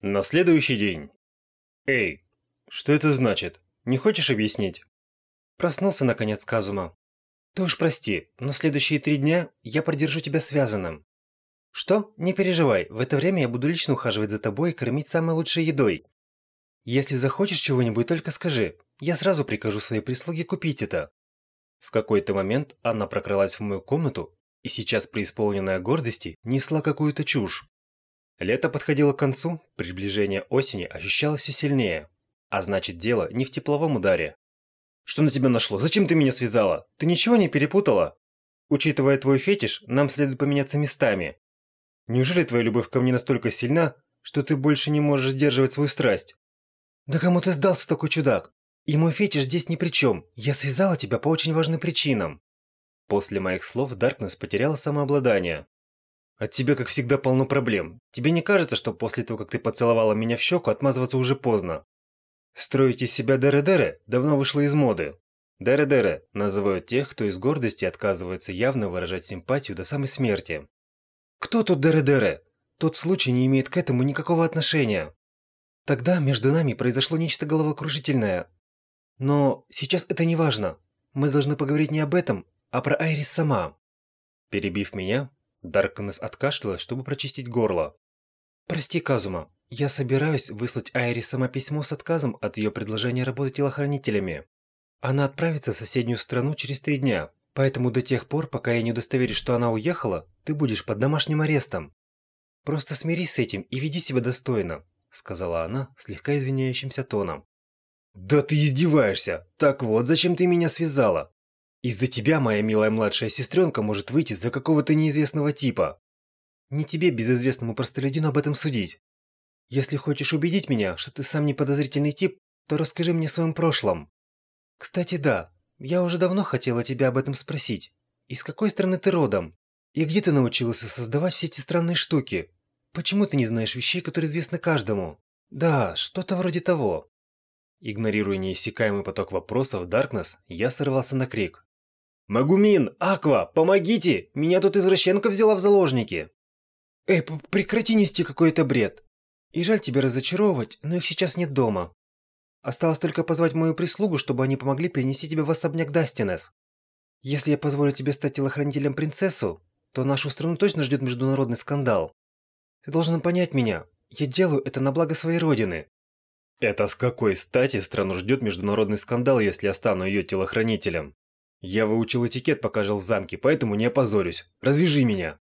На следующий день. Эй, что это значит? Не хочешь объяснить? Проснулся наконец Казума. Ты уж прости, но следующие три дня я продержу тебя связанным. Что? Не переживай, в это время я буду лично ухаживать за тобой и кормить самой лучшей едой. Если захочешь чего-нибудь, только скажи. Я сразу прикажу своей прислуге купить это. В какой-то момент она прокралась в мою комнату и сейчас, преисполненная гордости, несла какую-то чушь. Лето подходило к концу, приближение осени ощущалось все сильнее. А значит, дело не в тепловом ударе. Что на тебя нашло? Зачем ты меня связала? Ты ничего не перепутала? Учитывая твой фетиш, нам следует поменяться местами. Неужели твоя любовь ко мне настолько сильна, что ты больше не можешь сдерживать свою страсть? Да кому ты сдался, такой чудак? И мой фетиш здесь ни при чем. Я связала тебя по очень важным причинам. После моих слов Даркнесс потеряла самообладание. От тебя, как всегда, полно проблем. Тебе не кажется, что после того, как ты поцеловала меня в щеку, отмазываться уже поздно? Строить из себя Дере-Дере давно вышло из моды. Дере-Дере называют тех, кто из гордости отказывается явно выражать симпатию до самой смерти. Кто тут Дере-Дере? Тот случай не имеет к этому никакого отношения. Тогда между нами произошло нечто головокружительное. Но сейчас это не важно. Мы должны поговорить не об этом, а про Айрис сама. Перебив меня, Даркнесс откашлялась, чтобы прочистить горло. «Прости, Казума, я собираюсь выслать Айри сама письмо с отказом от ее предложения работать телохранителями. Она отправится в соседнюю страну через три дня, поэтому до тех пор, пока я не удостоверюсь, что она уехала, ты будешь под домашним арестом. Просто смирись с этим и веди себя достойно», сказала она слегка извиняющимся тоном. «Да ты издеваешься! Так вот, зачем ты меня связала? Из-за тебя моя милая младшая сестренка может выйти за какого-то неизвестного типа. Не тебе, безызвестному простолюдину, об этом судить. Если хочешь убедить меня, что ты сам не подозрительный тип, то расскажи мне о своем прошлом. Кстати, да, я уже давно хотела тебя об этом спросить. Из какой страны ты родом? И где ты научился создавать все эти странные штуки? Почему ты не знаешь вещей, которые известны каждому? Да, что-то вроде того. Игнорируя неиссякаемый поток вопросов Даркнесс, я сорвался на крик. «Магумин! Аква! Помогите! Меня тут извращенка взяла в заложники!» «Эй, прекрати нести какой-то бред! И жаль тебя разочаровывать, но их сейчас нет дома. Осталось только позвать мою прислугу, чтобы они помогли перенести тебя в особняк Дастинес. Если я позволю тебе стать телохранителем принцессу, то нашу страну точно ждет международный скандал. Ты должен понять меня. Я делаю это на благо своей родины». «Это с какой стати страну ждет международный скандал, если я стану ее телохранителем?» Я выучил этикет, пока жил в замке, поэтому не опозорюсь. Развяжи меня.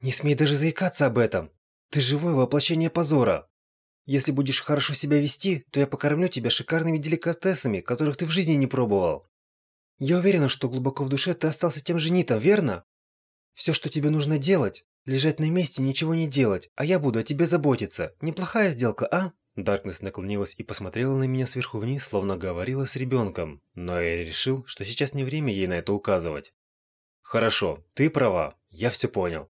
Не смей даже заикаться об этом. Ты живое воплощение позора. Если будешь хорошо себя вести, то я покормлю тебя шикарными деликатесами, которых ты в жизни не пробовал. Я уверена, что глубоко в душе ты остался тем же Нитом, верно? Все, что тебе нужно делать, лежать на месте ничего не делать, а я буду о тебе заботиться. Неплохая сделка, а? Даркнесс наклонилась и посмотрела на меня сверху вниз, словно говорила с ребенком, но я решил, что сейчас не время ей на это указывать. «Хорошо, ты права, я все понял».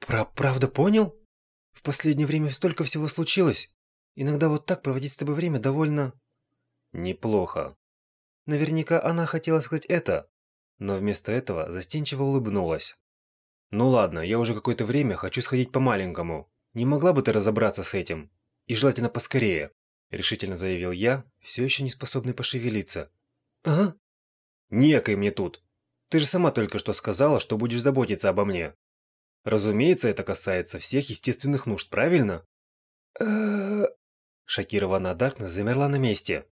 «Про правда понял? В последнее время столько всего случилось. Иногда вот так проводить с тобой время довольно...» «Неплохо». Наверняка она хотела сказать это, но вместо этого застенчиво улыбнулась. «Ну ладно, я уже какое-то время хочу сходить по-маленькому. Не могла бы ты разобраться с этим?» И желательно поскорее, решительно заявил я, все еще не способный пошевелиться. Ага. Некой мне тут. Ты же сама только что сказала, что будешь заботиться обо мне. Разумеется, это касается всех естественных нужд, правильно? Шокированная Даркнесс замерла на месте.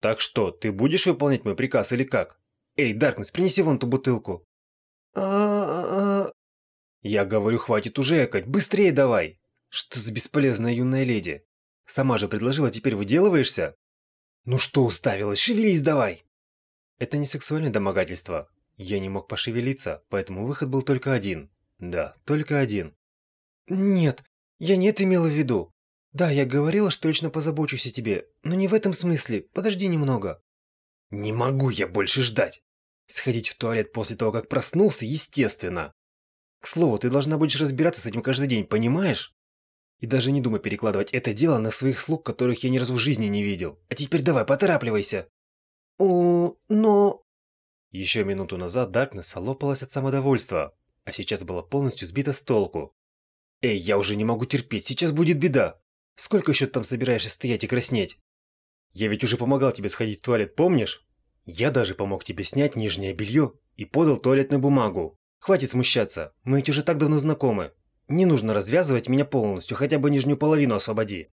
Так что, ты будешь выполнять мой приказ или как? Эй, Даркнесс, принеси вон ту бутылку. Я говорю, хватит уже экать, быстрее давай. Что за бесполезная юная леди? Сама же предложила, теперь выделываешься? Ну что уставилась, шевелись давай! Это не сексуальное домогательство. Я не мог пошевелиться, поэтому выход был только один. Да, только один. Нет, я не это имела в виду. Да, я говорила, что лично позабочусь о тебе, но не в этом смысле. Подожди немного. Не могу я больше ждать. Сходить в туалет после того, как проснулся, естественно. К слову, ты должна будешь разбираться с этим каждый день, понимаешь? И даже не думай перекладывать это дело на своих слуг, которых я ни разу в жизни не видел. А теперь давай, поторапливайся. О, но... Еще минуту назад Даркнесс лопалась от самодовольства, а сейчас была полностью сбита с толку. Эй, я уже не могу терпеть, сейчас будет беда. Сколько еще там собираешься стоять и краснеть? Я ведь уже помогал тебе сходить в туалет, помнишь? Я даже помог тебе снять нижнее белье и подал туалетную бумагу. Хватит смущаться, мы ведь уже так давно знакомы. Не нужно развязывать меня полностью, хотя бы нижнюю половину освободи.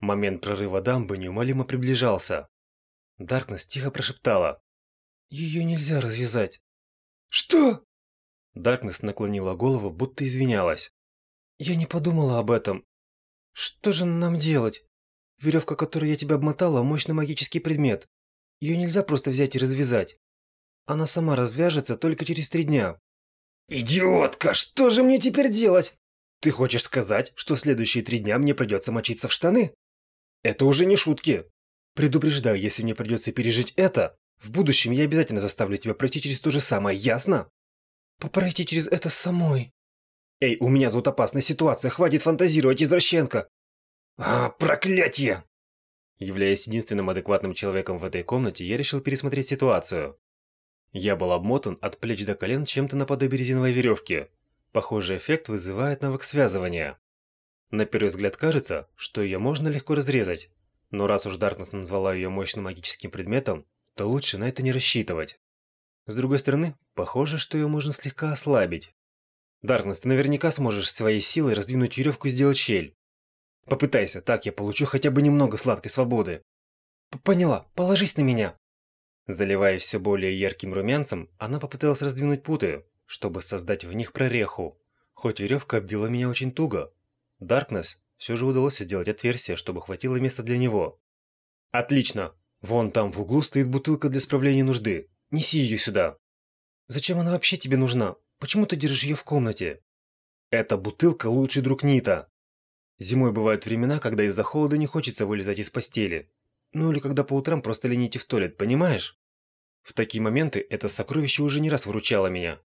Момент прорыва дамбы неумолимо приближался. Даркнесс тихо прошептала. Ее нельзя развязать. Что? Даркнесс наклонила голову, будто извинялась. Я не подумала об этом. Что же нам делать? Веревка, которую я тебя обмотала, мощный магический предмет. Ее нельзя просто взять и развязать. Она сама развяжется только через три дня. Идиотка, что же мне теперь делать? Ты хочешь сказать, что следующие три дня мне придется мочиться в штаны? Это уже не шутки. Предупреждаю, если мне придется пережить это, в будущем я обязательно заставлю тебя пройти через то же самое, ясно? Попройти через это самой. Эй, у меня тут опасная ситуация, хватит фантазировать, извращенка. А, проклятие! Являясь единственным адекватным человеком в этой комнате, я решил пересмотреть ситуацию. Я был обмотан от плеч до колен чем-то наподобие резиновой веревки. Похожий эффект вызывает навык связывания. На первый взгляд кажется, что ее можно легко разрезать, но раз уж Даркнесс назвала ее мощным магическим предметом, то лучше на это не рассчитывать. С другой стороны, похоже, что ее можно слегка ослабить. Даркнесс, ты наверняка сможешь своей силой раздвинуть веревку и сделать щель. Попытайся, так я получу хотя бы немного сладкой свободы. Поняла, положись на меня. Заливаясь все более ярким румянцем, она попыталась раздвинуть путы, чтобы создать в них прореху. Хоть веревка обвила меня очень туго. Даркнесс все же удалось сделать отверстие, чтобы хватило места для него. Отлично! Вон там в углу стоит бутылка для справления нужды. Неси ее сюда. Зачем она вообще тебе нужна? Почему ты держишь ее в комнате? Эта бутылка лучший друг Нита. Зимой бывают времена, когда из-за холода не хочется вылезать из постели. Ну или когда по утрам просто лень идти в туалет, понимаешь? В такие моменты это сокровище уже не раз выручало меня.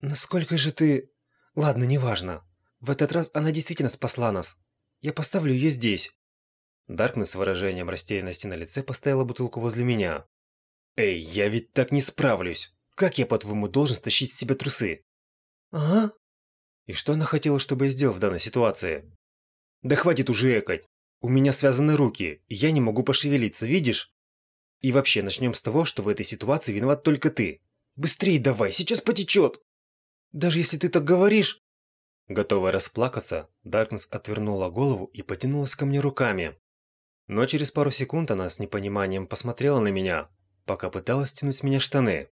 Насколько же ты... Ладно, неважно. В этот раз она действительно спасла нас. Я поставлю ее здесь. Даркнесс с выражением растерянности на лице поставила бутылку возле меня. «Эй, я ведь так не справлюсь! Как я, по-твоему, должен стащить с себя трусы?» «Ага». И что она хотела, чтобы я сделал в данной ситуации? «Да хватит уже экать! У меня связаны руки, я не могу пошевелиться, видишь? И вообще, начнем с того, что в этой ситуации виноват только ты. Быстрее давай, сейчас потечет!» «Даже если ты так говоришь...» Готовая расплакаться, Даркнесс отвернула голову и потянулась ко мне руками. Но через пару секунд она с непониманием посмотрела на меня, пока пыталась стянуть с меня штаны.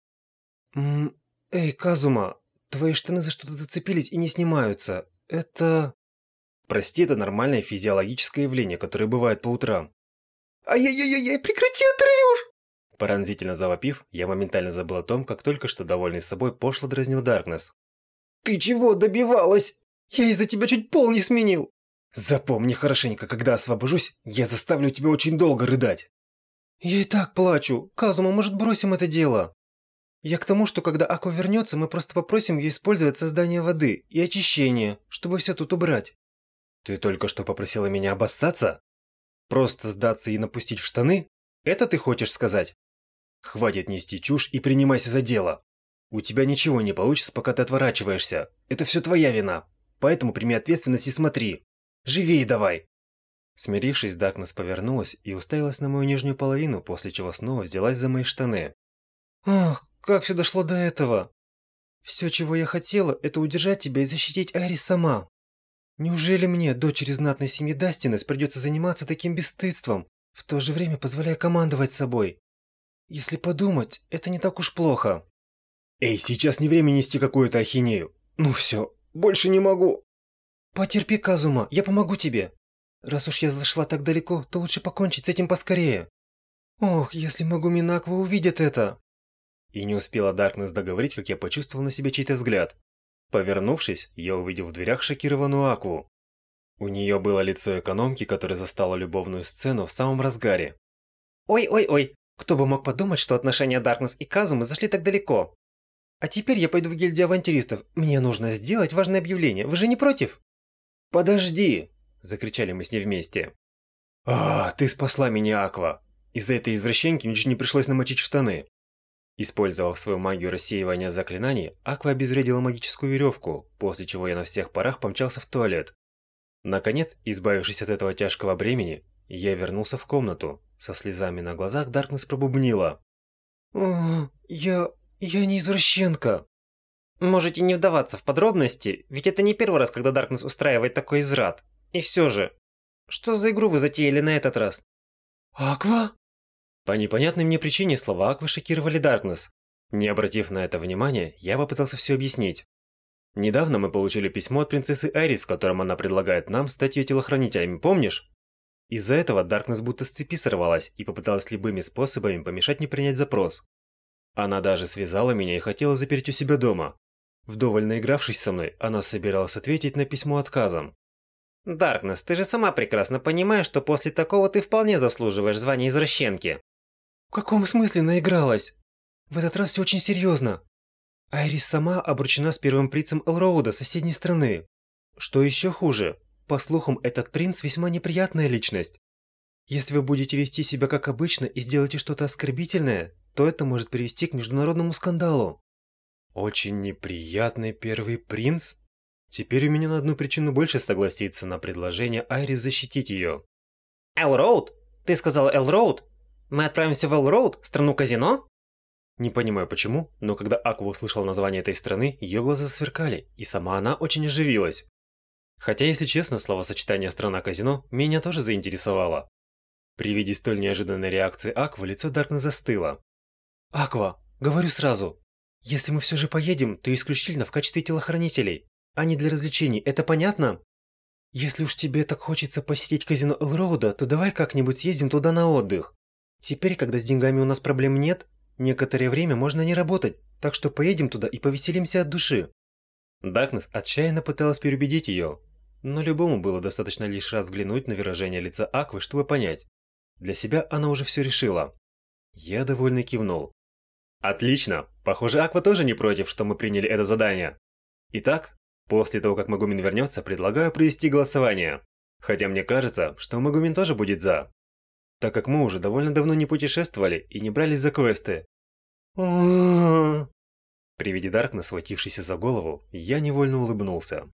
«Ммм, эй, Казума, твои штаны за что-то зацепились и не снимаются. Это...» «Прости, это нормальное физиологическое явление, которое бывает по утрам». «Ай-яй-яй-яй, прекрати, отрывешь!» Поранзительно завопив, я моментально забыл о том, как только что довольный собой пошло дразнил Даркнесс. «Ты чего добивалась? Я из-за тебя чуть пол не сменил!» Запомни хорошенько, когда освобожусь, я заставлю тебя очень долго рыдать. Я и так плачу. Казума, может, бросим это дело? Я к тому, что когда Аку вернется, мы просто попросим ее использовать создание воды и очищение, чтобы все тут убрать. Ты только что попросила меня обоссаться? Просто сдаться и напустить штаны? Это ты хочешь сказать? Хватит нести чушь и принимайся за дело. У тебя ничего не получится, пока ты отворачиваешься. Это все твоя вина. Поэтому прими ответственность и смотри. Живей давай!» Смирившись, Дакнес повернулась и уставилась на мою нижнюю половину, после чего снова взялась за мои штаны. «Ах, как все дошло до этого! Все, чего я хотела, это удержать тебя и защитить Айрис сама. Неужели мне, дочери знатной семьи Дастинес, придется заниматься таким бесстыдством, в то же время позволяя командовать собой? Если подумать, это не так уж плохо». «Эй, сейчас не время нести какую-то ахинею. Ну все, больше не могу!» «Потерпи, Казума, я помогу тебе. Раз уж я зашла так далеко, то лучше покончить с этим поскорее. Ох, если могу Минаква увидит это!» И не успела Даркнесс договорить, как я почувствовал на себе чей-то взгляд. Повернувшись, я увидел в дверях шокированную Акву. У нее было лицо экономки, которая застала любовную сцену в самом разгаре. «Ой-ой-ой, кто бы мог подумать, что отношения Даркнесс и Казумы зашли так далеко? А теперь я пойду в гильдию авантюристов. Мне нужно сделать важное объявление. Вы же не против?» «Подожди!» – закричали мы с ней вместе. «А, ты спасла меня, Аква! Из-за этой извращенки мне чуть не пришлось намочить штаны!» Использовав свою магию рассеивания заклинаний, Аква обезвредила магическую веревку, после чего я на всех парах помчался в туалет. Наконец, избавившись от этого тяжкого бремени, я вернулся в комнату. Со слезами на глазах Даркнесс пробубнила. «О, я... я не извращенка». Можете не вдаваться в подробности, ведь это не первый раз, когда Даркнесс устраивает такой изврат. И все же, что за игру вы затеяли на этот раз? «Аква?» По непонятной мне причине слова Аквы шокировали Даркнесс. Не обратив на это внимания, я попытался все объяснить. Недавно мы получили письмо от принцессы Айрис, в котором она предлагает нам стать ее телохранителями, помнишь? Из-за этого Даркнесс будто с цепи сорвалась и попыталась любыми способами помешать мне принять запрос. Она даже связала меня и хотела запереть у себя дома. Вдоволь наигравшись со мной, она собиралась ответить на письмо отказом. Даркнесс, ты же сама прекрасно понимаешь, что после такого ты вполне заслуживаешь звания извращенки. В каком смысле наигралась? В этот раз все очень серьезно. Айрис сама обручена с первым принцем Элроуда соседней страны. Что еще хуже, по слухам, этот принц весьма неприятная личность. Если вы будете вести себя как обычно и сделаете что-то оскорбительное, то это может привести к международному скандалу. Очень неприятный первый принц? Теперь у меня на одну причину больше согласиться на предложение Айрис защитить ее. Элроуд? Ты сказал Элроуд? Мы отправимся в Элроуд, страну казино? Не понимаю почему, но когда Аква услышала название этой страны, ее глаза сверкали, и сама она очень оживилась. Хотя, если честно, словосочетание «страна-казино» меня тоже заинтересовало. При виде столь неожиданной реакции Аквы лицо Даркна застыло. «Аква, говорю сразу, если мы все же поедем, то исключительно в качестве телохранителей, а не для развлечений, это понятно? Если уж тебе так хочется посетить казино Элроуда, то давай как-нибудь съездим туда на отдых. Теперь, когда с деньгами у нас проблем нет, некоторое время можно не работать, так что поедем туда и повеселимся от души». Даркнесс отчаянно пыталась переубедить ее, но любому было достаточно лишь раз взглянуть на выражение лица Аквы, чтобы понять. Для себя она уже все решила. Я довольно кивнул. Отлично. Похоже, Аква тоже не против, что мы приняли это задание. Итак, после того, как Магумин вернется, предлагаю провести голосование. Хотя мне кажется, что Магумин тоже будет за. Так как мы уже довольно давно не путешествовали и не брались за квесты. При виде Даркна, схватившейся за голову, я невольно улыбнулся.